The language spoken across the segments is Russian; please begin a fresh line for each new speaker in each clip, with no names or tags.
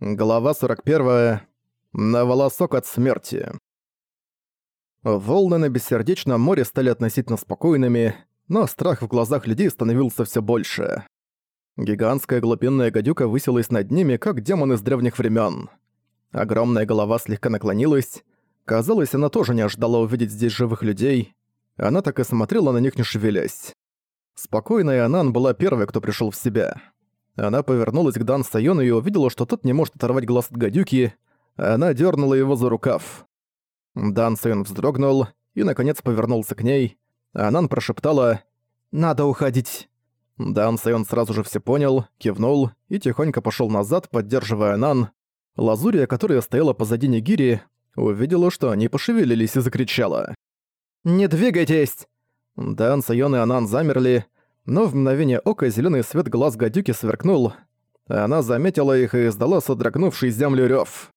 Глава 41. На волосок от смерти. Волны на бессердечном море стали относительно спокойными, но страх в глазах людей становился все больше. Гигантская глубинная гадюка высилась над ними, как демон из древних времен. Огромная голова слегка наклонилась. Казалось, она тоже не ожидала увидеть здесь живых людей. Она так и смотрела на них, не шевелясь. Спокойная Анан была первой, кто пришел в себя. Она повернулась к Дан Сайону и увидела, что тот не может оторвать глаз от гадюки. Она дернула его за рукав. Дан Сайон вздрогнул и, наконец, повернулся к ней. Анан прошептала «Надо уходить». Дан Сайон сразу же все понял, кивнул и тихонько пошел назад, поддерживая Анан. Лазурия, которая стояла позади Нигири, увидела, что они пошевелились и закричала. «Не двигайтесь!» Дан Сайон и Анан замерли, но в мгновение ока зеленый свет глаз гадюки сверкнул. Она заметила их и издала содрогнувший землю рев.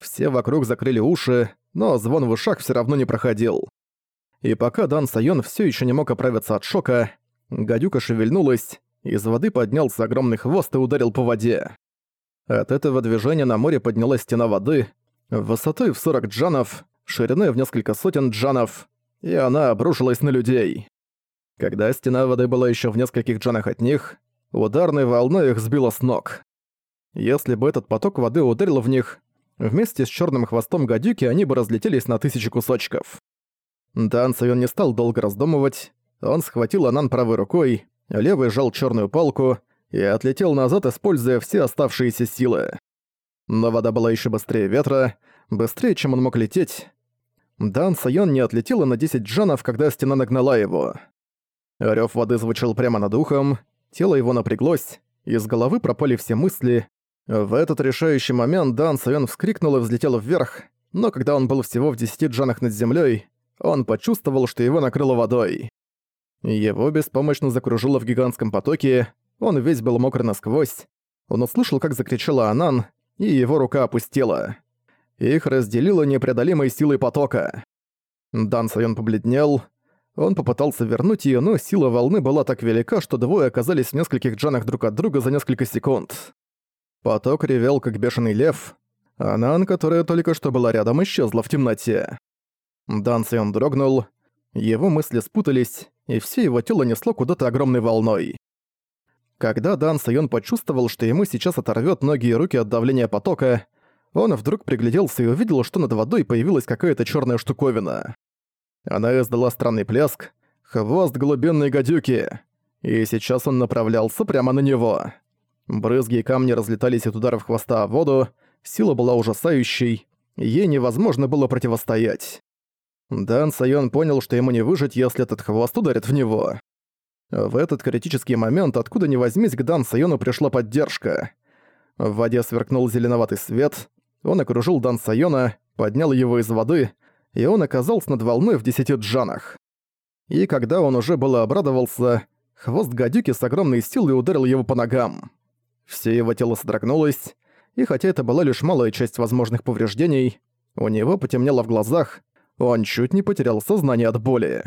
Все вокруг закрыли уши, но звон в ушах все равно не проходил. И пока Дан Сайон все еще не мог оправиться от шока, гадюка шевельнулась, из воды поднялся огромный хвост и ударил по воде. От этого движения на море поднялась стена воды, высотой в 40 джанов, шириной в несколько сотен джанов, и она обрушилась на людей. Когда стена воды была еще в нескольких джанах от них, ударной волной их сбило с ног. Если бы этот поток воды ударил в них, вместе с черным хвостом гадюки они бы разлетелись на тысячи кусочков. Дан Сайон не стал долго раздумывать, он схватил Анан правой рукой, левый сжал черную палку и отлетел назад, используя все оставшиеся силы. Но вода была еще быстрее ветра, быстрее, чем он мог лететь. Дан Сайон не отлетел на 10 джанов, когда стена нагнала его. Рёв воды звучал прямо над ухом, тело его напряглось, из головы пропали все мысли. В этот решающий момент Дан Сайон вскрикнул и взлетел вверх, но когда он был всего в десяти джанах над землей, он почувствовал, что его накрыло водой. Его беспомощно закружило в гигантском потоке, он весь был мокрый насквозь. Он услышал, как закричала Анан, и его рука опустела. Их разделило непреодолимой силой потока. Дан Сайон побледнел, он попытался вернуть её, но сила волны была так велика, что двое оказались в нескольких джанах друг от друга за несколько секунд. Поток ревел, как бешеный лев. а Нан, которая только что была рядом, исчезла в темноте. Дан Сион дрогнул, его мысли спутались, и все его тело несло куда-то огромной волной. Когда Дан Сайон почувствовал, что ему сейчас оторвет ноги и руки от давления потока, он вдруг пригляделся и увидел, что над водой появилась какая-то черная штуковина. Она издала странный пляск, хвост глубинной гадюки, и сейчас он направлялся прямо на него. Брызги и камни разлетались от ударов хвоста в воду, сила была ужасающей, ей невозможно было противостоять. Дан Сайон понял, что ему не выжить, если этот хвост ударит в него. В этот критический момент, откуда ни возьмись, к Дан Сайону пришла поддержка. В воде сверкнул зеленоватый свет, он окружил Дан Сайона, поднял его из воды и он оказался над волной в десяти джанах. И когда он уже было обрадовался, хвост гадюки с огромной силой ударил его по ногам. Все его тело содрогнулось, и хотя это была лишь малая часть возможных повреждений, у него потемнело в глазах, он чуть не потерял сознание от боли.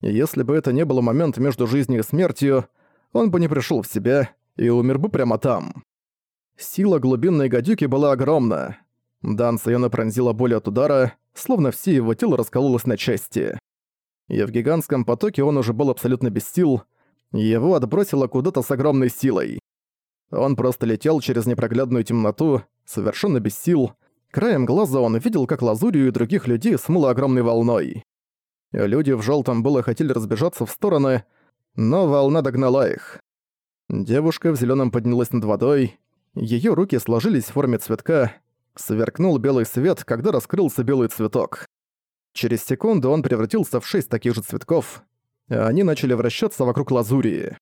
Если бы это не был момент между жизнью и смертью, он бы не пришел в себя и умер бы прямо там. Сила глубинной гадюки была огромна. Дан Сайона пронзила боль от удара, словно все его тело раскололось на части. И в гигантском потоке он уже был абсолютно без сил, его отбросило куда-то с огромной силой. Он просто летел через непроглядную темноту, совершенно без сил. Краем глаза он видел, как Лазурию и других людей смыло огромной волной. Люди в желтом было хотели разбежаться в стороны, но волна догнала их. Девушка в зеленом поднялась над водой, ее руки сложились в форме цветка, Сверкнул белый свет, когда раскрылся белый цветок. Через секунду он превратился в шесть таких же цветков, они начали вращаться вокруг лазурии.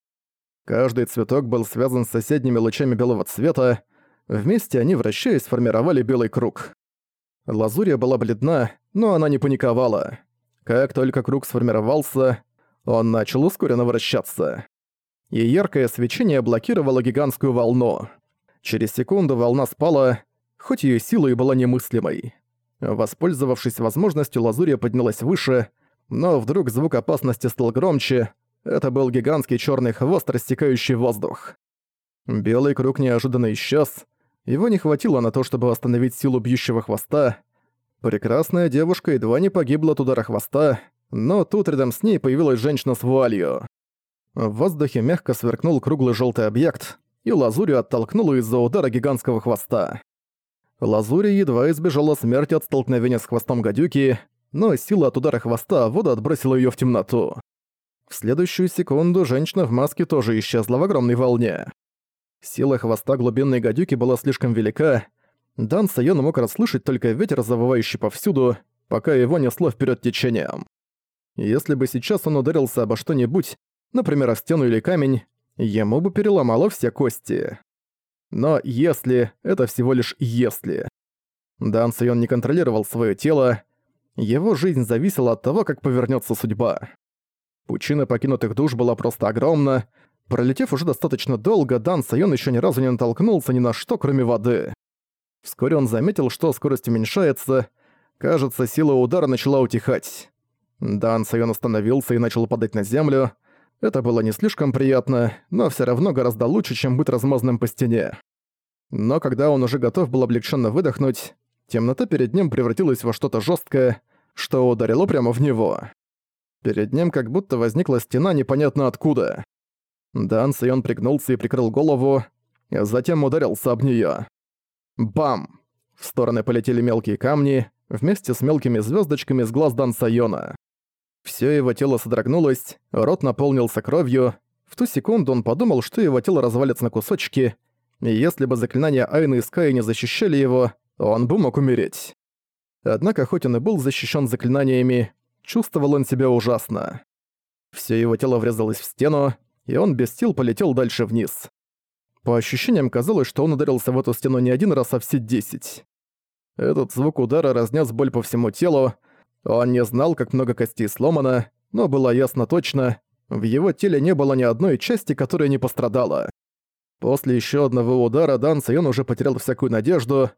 Каждый цветок был связан с соседними лучами белого цвета, вместе они, вращаясь, формировали белый круг. Лазурия была бледна, но она не паниковала. Как только круг сформировался, он начал ускоренно вращаться. И яркое свечение блокировало гигантскую волну. Через секунду волна спала, хоть ее сила и была немыслимой. Воспользовавшись возможностью, Лазурия поднялась выше, но вдруг звук опасности стал громче. Это был гигантский черный хвост, растекающий воздух. Белый круг неожиданно исчез, Его не хватило на то, чтобы остановить силу бьющего хвоста. Прекрасная девушка едва не погибла от удара хвоста, но тут рядом с ней появилась женщина с вуалью. В воздухе мягко сверкнул круглый желтый объект, и лазурью оттолкнула из-за удара гигантского хвоста. Лазури едва избежала смерти от столкновения с хвостом гадюки, но сила от удара хвоста вода отбросила ее в темноту. В следующую секунду женщина в маске тоже исчезла в огромной волне. Сила хвоста глубинной гадюки была слишком велика. Дан Сайон мог расслышать только ветер, завывающий повсюду, пока его несло вперед течением. Если бы сейчас он ударился обо что-нибудь, например, о стену или камень, ему бы переломало все кости. Но если, это всего лишь если. Дан Сайон не контролировал свое тело, его жизнь зависела от того, как повернется судьба. Пучина покинутых душ была просто огромна. Пролетев уже достаточно долго, Дан Сайон еще ни разу не натолкнулся ни на что, кроме воды. Вскоре он заметил, что скорость уменьшается. Кажется, сила удара начала утихать. Дан Сайон остановился и начал падать на землю. Это было не слишком приятно, но все равно гораздо лучше, чем быть размазанным по стене. Но когда он уже готов был облегченно выдохнуть, темнота перед ним превратилась во что-то жесткое, что ударило прямо в него. Перед ним как будто возникла стена непонятно откуда. Дан Сайон пригнулся и прикрыл голову, а затем ударился об неё. Бам! В стороны полетели мелкие камни, вместе с мелкими звёздочками с глаз Дан Сайона. Всё его тело содрогнулось, рот наполнился кровью. В ту секунду он подумал, что его тело развалится на кусочки, и если бы заклинания Айны и Скай не защищали его, он бы мог умереть. Однако, хоть он и был защищен заклинаниями, чувствовал он себя ужасно. Все его тело врезалось в стену, и он без сил полетел дальше вниз. По ощущениям казалось, что он ударился в эту стену не один раз, а все десять. Этот звук удара разнес боль по всему телу. Он не знал, как много костей сломано, но было ясно точно, в его теле не было ни одной части, которая не пострадала. После еще одного удара Дан Сайон уже потерял всякую надежду,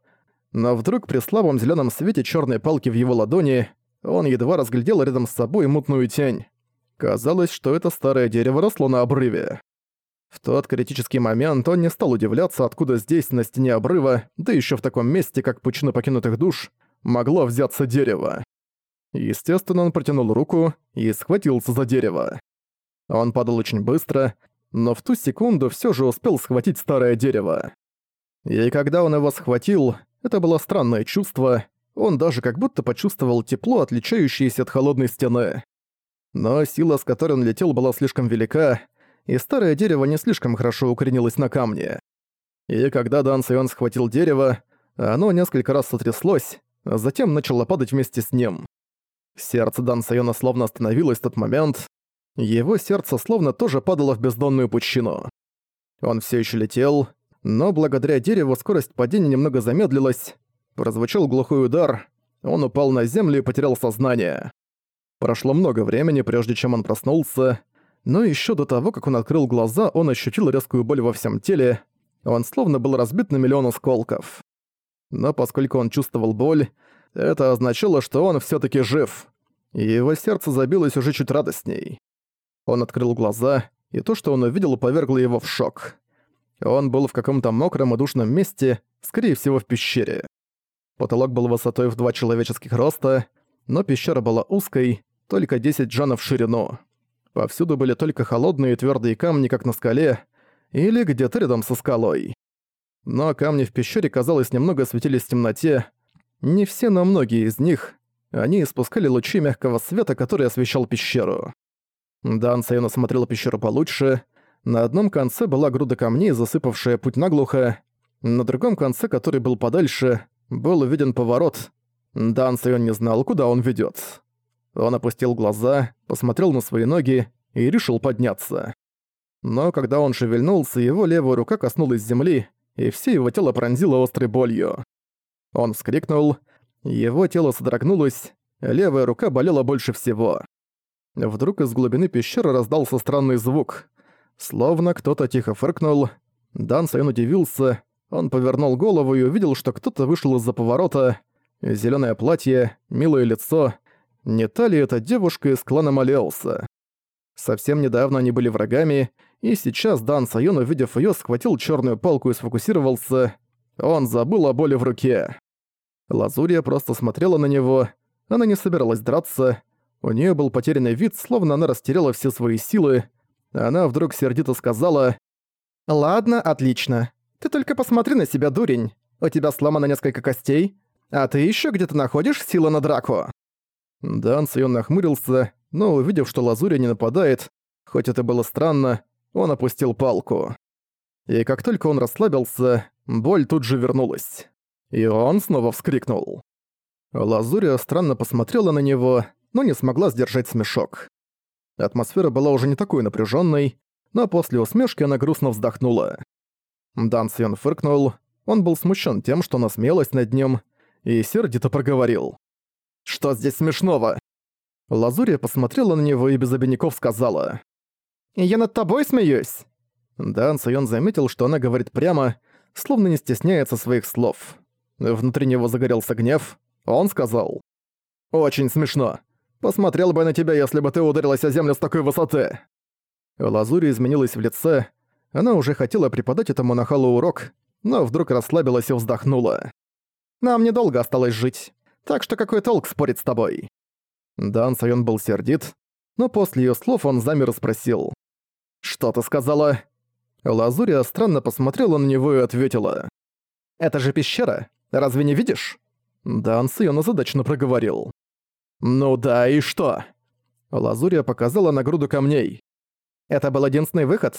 но вдруг при слабом зеленом свете черной палки в его ладони он едва разглядел рядом с собой мутную тень. Казалось, что это старое дерево росло на обрыве. В тот критический момент он не стал удивляться, откуда здесь, на стене обрыва, да еще в таком месте, как пучина покинутых душ, могло взяться дерево. Естественно, он протянул руку и схватился за дерево. Он падал очень быстро, но в ту секунду все же успел схватить старое дерево. И когда он его схватил, это было странное чувство, он даже как будто почувствовал тепло, отличающееся от холодной стены. Но сила, с которой он летел, была слишком велика, и старое дерево не слишком хорошо укоренилось на камне. И когда Дан Сайон схватил дерево, оно несколько раз сотряслось, а затем начало падать вместе с ним. Сердце Дан Сайона словно остановилось в тот момент. Его сердце словно тоже падало в бездонную пучину. Он все еще летел, но благодаря дереву скорость падения немного замедлилась, Прозвучал глухой удар, он упал на землю и потерял сознание. Прошло много времени, прежде чем он проснулся, но еще до того, как он открыл глаза, он ощутил резкую боль во всем теле, он словно был разбит на миллион осколков. Но поскольку он чувствовал боль, это означало, что он все таки жив, и его сердце забилось уже чуть радостней. Он открыл глаза, и то, что он увидел, повергло его в шок. Он был в каком-то мокром и душном месте, скорее всего, в пещере. Потолок был высотой в два человеческих роста, но пещера была узкой, только 10 джанов в ширину. Повсюду были только холодные и твердые камни, как на скале, или где-то рядом со скалой. Но камни в пещере, казалось, немного светились в темноте. Не все, но многие из них. Они испускали лучи мягкого света, который освещал пещеру. Дан Сайон осмотрел пещеру получше. На одном конце была груда камней, засыпавшая путь наглухо. На другом конце, который был подальше, был увиден поворот. Дан Сайон не знал, куда он ведёт. Он опустил глаза, посмотрел на свои ноги и решил подняться. Но когда он шевельнулся, его левая рука коснулась земли, и все его тело пронзило острой болью. Он вскрикнул, его тело содрогнулось, левая рука болела больше всего. Вдруг из глубины пещеры раздался странный звук. Словно кто-то тихо фыркнул. Дан Сайон удивился, он повернул голову и увидел, что кто-то вышел из-за поворота. Зелёное платье, милое лицо. Не та ли эта девушка из клана Малеуса? Совсем недавно они были врагами, и сейчас Дан Сайон, увидев её, схватил чёрную палку и сфокусировался. Он забыл о боли в руке. Лазурия просто смотрела на него. Она не собиралась драться. У нее был потерянный вид, словно она растеряла все свои силы. Она вдруг сердито сказала «Ладно, отлично. Ты только посмотри на себя, дурень. У тебя сломано несколько костей, а ты еще где-то находишь силы на драку». Дан Сайон нахмурился, но увидев, что Лазурия не нападает, хоть это было странно, он опустил палку. И как только он расслабился, боль тут же вернулась. И он снова вскрикнул. Лазурия странно посмотрела на него, но не смогла сдержать смешок. Атмосфера была уже не такой напряженной, но после усмешки она грустно вздохнула. Дан Сьон фыркнул, он был смущен тем, что насмелась над ним, и сердито проговорил. «Что здесь смешного?» Лазурия посмотрела на него и без обиняков сказала. «Я над тобой смеюсь!» Дан Сайон заметил, что она говорит прямо, словно не стесняется своих слов. Внутри него загорелся гнев. Он сказал. «Очень смешно. Посмотрел бы на тебя, если бы ты ударилась о землю с такой высоты!» Лазури изменилась в лице. Она уже хотела преподать этому нахалу урок, но вдруг расслабилась и вздохнула. «Нам недолго осталось жить, так что какой толк спорить с тобой?» Дан Сайон был сердит, но после её слов он замер и спросил. «Что ты сказала?» Лазурия странно посмотрела на него и ответила. «Это же пещера, разве не видишь?» Дан Сайон озадачно проговорил. «Ну да, и что?» Лазурия показала на груду камней. «Это был единственный выход,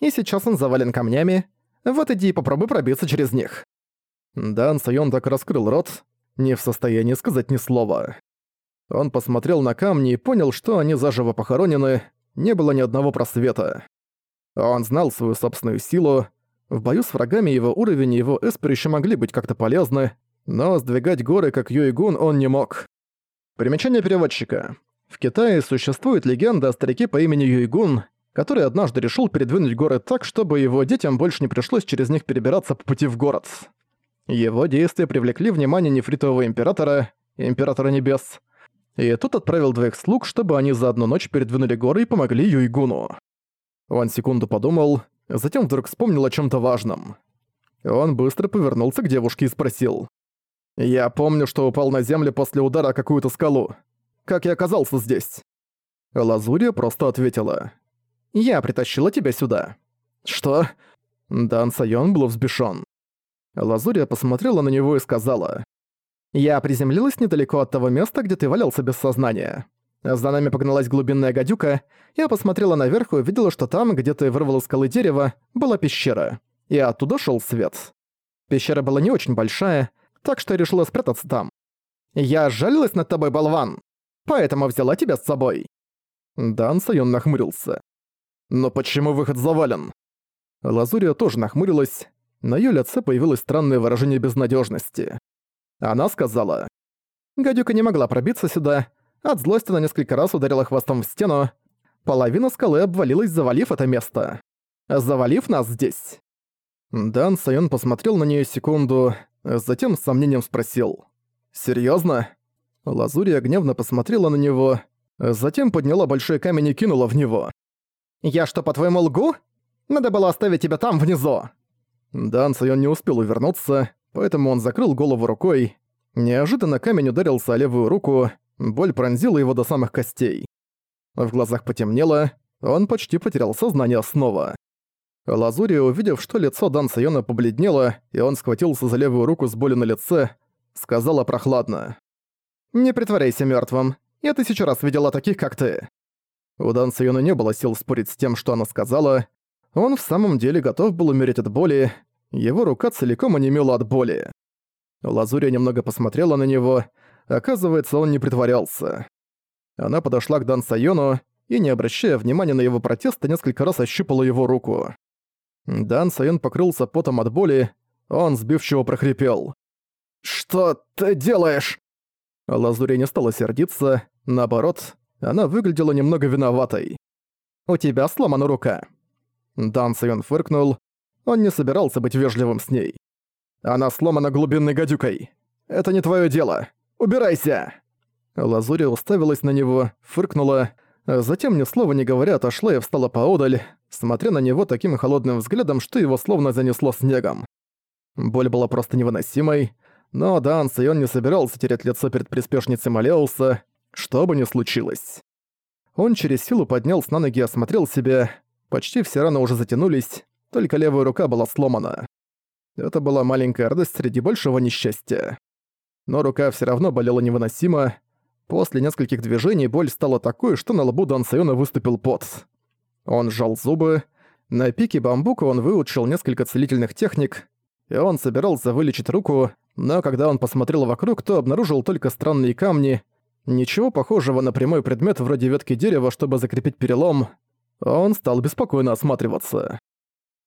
и сейчас он завален камнями. Вот иди и попробуй пробиться через них». Дан Сайон так раскрыл рот, не в состоянии сказать ни слова. Он посмотрел на камни и понял, что они заживо похоронены, не было ни одного просвета. Он знал свою собственную силу, в бою с врагами его уровень и его эспер еще могли быть как-то полезны, но сдвигать горы, как Юйгун, он не мог. Примечание переводчика. В Китае существует легенда о старике по имени Юйгун, который однажды решил передвинуть горы так, чтобы его детям больше не пришлось через них перебираться по пути в город. Его действия привлекли внимание нефритового императора, императора небес, и тот отправил двоих слуг, чтобы они за одну ночь передвинули горы и помогли Юйгуну. Он секунду подумал, затем вдруг вспомнил о чем то важном. Он быстро повернулся к девушке и спросил. «Я помню, что упал на землю после удара о какую-то скалу. Как я оказался здесь?» Лазурия просто ответила. «Я притащила тебя сюда». «Что?» Дан Сайон был взбешён. Лазурия посмотрела на него и сказала. «Я приземлилась недалеко от того места, где ты валялся без сознания. За нами погналась глубинная гадюка, я посмотрела наверх и увидела, что там, где ты вырвал скалы дерево, была пещера, и оттуда шел свет. Пещера была не очень большая, так что я решила спрятаться там. Я жалилась над тобой, болван, поэтому взяла тебя с собой». Дан Сайон нахмурился. «Но почему выход завален?» Лазурия тоже нахмурилась, на её лице появилось странное выражение безнадёжности. Она сказала, «Гадюка не могла пробиться сюда, от злости она несколько раз ударила хвостом в стену, половина скалы обвалилась, завалив это место. Завалив нас здесь». Дан Сайон посмотрел на неё секунду, затем с сомнением спросил, «Серьёзно?» Лазурия гневно посмотрела на него, затем подняла большой камень и кинула в него. «Я что, по-твоему, лгу? Надо было оставить тебя там, внизу!» Дан Сайон не успел увернуться, поэтому он закрыл голову рукой. Неожиданно камень ударился о левую руку, боль пронзила его до самых костей. В глазах потемнело, он почти потерял сознание снова. Лазурия, увидев, что лицо Дан Сайона побледнело, и он схватился за левую руку с болью на лице, сказала прохладно. «Не притворяйся мёртвым. Я тысячу раз видела таких, как ты». У Дан Сайона не было сил спорить с тем, что она сказала, он в самом деле готов был умереть от боли, его рука целиком онемела от боли. Лазурия немного посмотрела на него, оказывается, он не притворялся. Она подошла к Дан Сайону и, не обращая внимания на его протесты, несколько раз ощупала его руку. Дан Сайон покрылся потом от боли, он сбивчиво прохрипел. «Что ты делаешь?» Лазурия не стала сердиться, наоборот, она выглядела немного виноватой. «У тебя сломана рука», Дан Сайон фыркнул. Он не собирался быть вежливым с ней. «Она сломана глубинной гадюкой. Это не твое дело. Убирайся!» Лазурия уставилась на него, фыркнула, затем, ни слова не говоря, отошла и встала поодаль, смотря на него таким холодным взглядом, что его словно занесло снегом. Боль была просто невыносимой, но Дан Сайон не собирался терять лицо перед приспешницей Малеуса, что бы ни случилось. Он через силу поднялся на ноги и осмотрел себя. Почти все раны уже затянулись, только левая рука была сломана. Это была маленькая радость среди большого несчастья. Но рука все равно болела невыносимо. После нескольких движений боль стала такой, что на лбу Дан Сайона выступил пот. Он сжал зубы. На пике бамбука он выучил несколько целительных техник, и он собирался вылечить руку, но когда он посмотрел вокруг, то обнаружил только странные камни, ничего похожего на прямой предмет вроде ветки дерева, чтобы закрепить перелом. Он стал беспокойно осматриваться.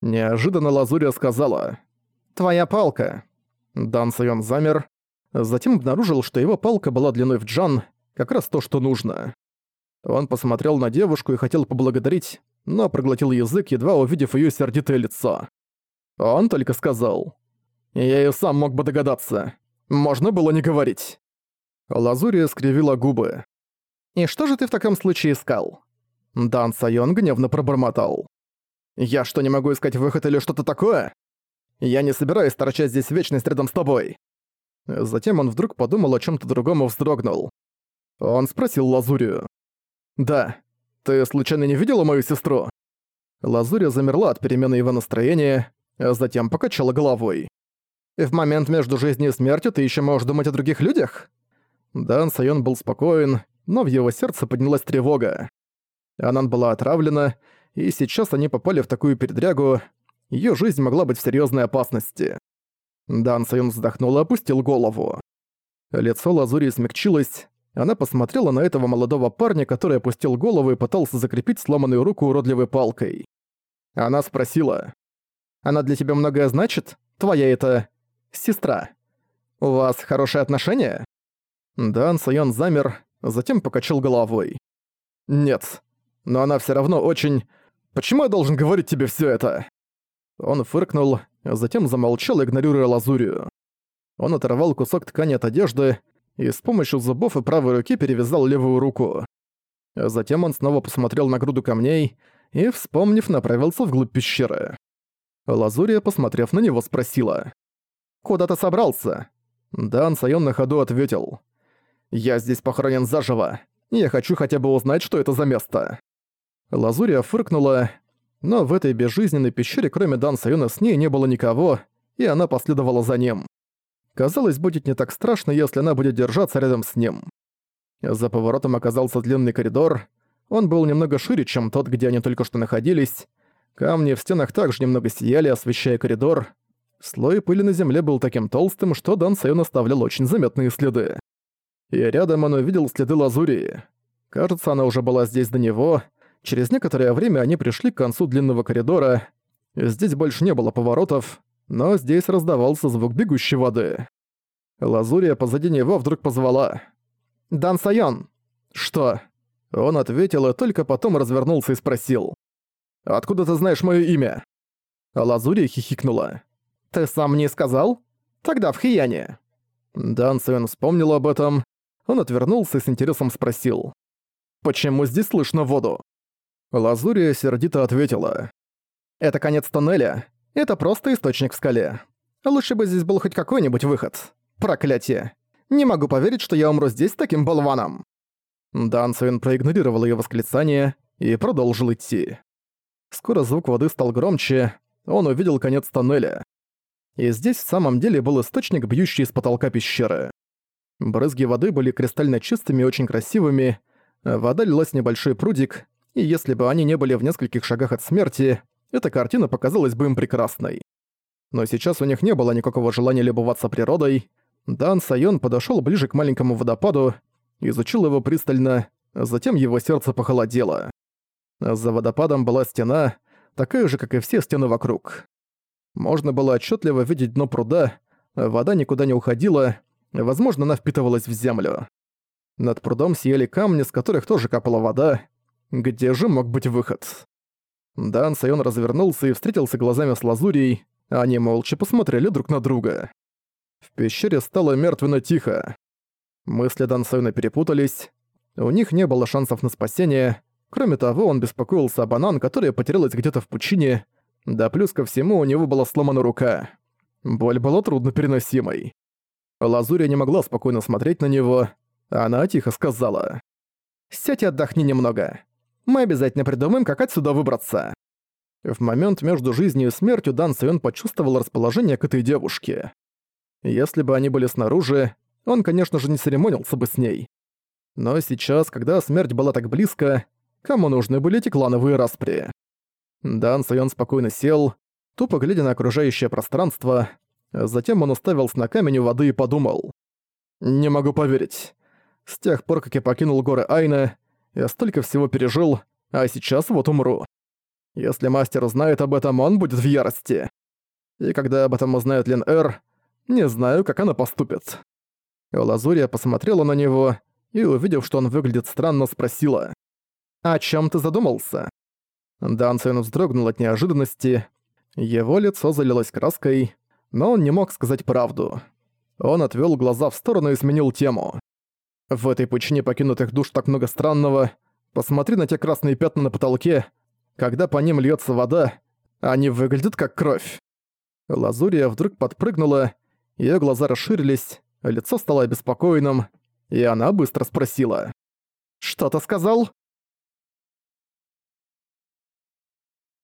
Неожиданно Лазурия сказала «Твоя палка». Дан Сайон замер, затем обнаружил, что его палка была длиной в джан, как раз то, что нужно. Он посмотрел на девушку и хотел поблагодарить, но проглотил язык, едва увидев её сердитое лицо. Он только сказал. «Я и сам мог бы догадаться. Можно было не говорить». Лазурия скривила губы. «И что же ты в таком случае искал?» Дан Сайон гневно пробормотал. «Я что, не могу искать выход или что-то такое? Я не собираюсь торчать здесь вечность рядом с тобой». Затем он вдруг подумал о чем то другом и вздрогнул. Он спросил Лазурию. «Да. Ты случайно не видела мою сестру?» Лазурия замерла от перемены его настроения, а затем покачала головой. «В момент между жизнью и смертью ты еще можешь думать о других людях?» Дан Сайон был спокоен, но в его сердце поднялась тревога. Анан была отравлена, и сейчас они попали в такую передрягу, ее жизнь могла быть в серьезной опасности. Дан Сайон вздохнул и опустил голову. Лицо Лазури смягчилось, она посмотрела на этого молодого парня, который опустил голову и пытался закрепить сломанную руку уродливой палкой. Она спросила, «Она для тебя многое значит? Твоя это... сестра. У вас хорошие отношения?» Дан Сайон замер, затем покачал головой. «Нет, но она все равно очень... Почему я должен говорить тебе все это?» Он фыркнул, затем замолчал, игнорируя лазурию. Он оторвал кусок ткани от одежды и с помощью зубов и правой руки перевязал левую руку. Затем он снова посмотрел на груду камней и, вспомнив, направился вглубь пещеры. Лазурия, посмотрев на него, спросила. «Куда ты собрался?» Дан Сайон на ходу ответил. Я здесь похоронен заживо. Я хочу хотя бы узнать, что это за место». Лазурия фыркнула, но в этой безжизненной пещере кроме Дан Сайона с ней не было никого, и она последовала за ним. Казалось, будет не так страшно, если она будет держаться рядом с ним. За поворотом оказался длинный коридор. Он был немного шире, чем тот, где они только что находились. Камни в стенах также немного сияли, освещая коридор. Слой пыли на земле был таким толстым, что Дан Сайон оставлял очень заметные следы и рядом он увидел следы лазури. Кажется, она уже была здесь до него. Через некоторое время они пришли к концу длинного коридора. Здесь больше не было поворотов, но здесь раздавался звук бегущей воды. Лазурия позади него вдруг позвала. «Дан Сайон!» «Что?» Он ответил и только потом развернулся и спросил. «Откуда ты знаешь моё имя?» Лазурия хихикнула. «Ты сам мне сказал? Тогда в Хияне». Дан Сайон вспомнил об этом, он отвернулся и с интересом спросил. «Почему здесь слышно воду?» Лазурия сердито ответила. «Это конец тоннеля. Это просто источник в скале. Лучше бы здесь был хоть какой-нибудь выход. Проклятие. Не могу поверить, что я умру здесь таким болваном». Дансуин проигнорировал ее восклицание и продолжил идти. Скоро звук воды стал громче, он увидел конец тоннеля. И здесь в самом деле был источник, бьющий из потолка пещеры. Брызги воды были кристально чистыми и очень красивыми, вода лилась в небольшой прудик, и если бы они не были в нескольких шагах от смерти, эта картина показалась бы им прекрасной. Но сейчас у них не было никакого желания любоваться природой. Дан Сайон подошёл ближе к маленькому водопаду, изучил его пристально, затем его сердце похолодело. За водопадом была стена, такая же, как и все стены вокруг. Можно было отчетливо видеть дно пруда, вода никуда не уходила, Возможно, она впитывалась в землю. Над прудом сияли камни, с которых тоже капала вода. Где же мог быть выход? Дан Сайон развернулся и встретился глазами с Лазурией, они молча посмотрели друг на друга. В пещере стало мертвенно тихо. Мысли Дан Сайона перепутались. У них не было шансов на спасение. Кроме того, он беспокоился о банан, которая потерялась где-то в пучине. Да плюс ко всему, у него была сломана рука. Боль была труднопереносимой. Лазурия не могла спокойно смотреть на него. Она тихо сказала. «Сядь и отдохни немного. Мы обязательно придумаем, как отсюда выбраться». В момент между жизнью и смертью Дан Сайон почувствовал расположение к этой девушке. Если бы они были снаружи, он, конечно же, не церемонился бы с ней. Но сейчас, когда смерть была так близко, кому нужны были эти клановые распри? Дан Сайон спокойно сел, тупо глядя на окружающее пространство, затем он уставился на камень у воды и подумал. «Не могу поверить. С тех пор, как я покинул горы Айна, я столько всего пережил, а сейчас вот умру. Если мастер узнает об этом, он будет в ярости. И когда об этом узнает Лен Эр, не знаю, как она поступит». Лазурия посмотрела на него и, увидев, что он выглядит странно, спросила. «О чем ты задумался?» Дансен вздрогнул от неожиданности. Его лицо залилось краской, но он не мог сказать правду. Он отвел глаза в сторону и сменил тему. «В этой пучине покинутых душ так много странного. Посмотри на те красные пятна на потолке. Когда по ним льется вода, они выглядят как кровь». Лазурия вдруг подпрыгнула, ее глаза расширились, лицо стало обеспокоенным, и она быстро спросила. «Что ты сказал?»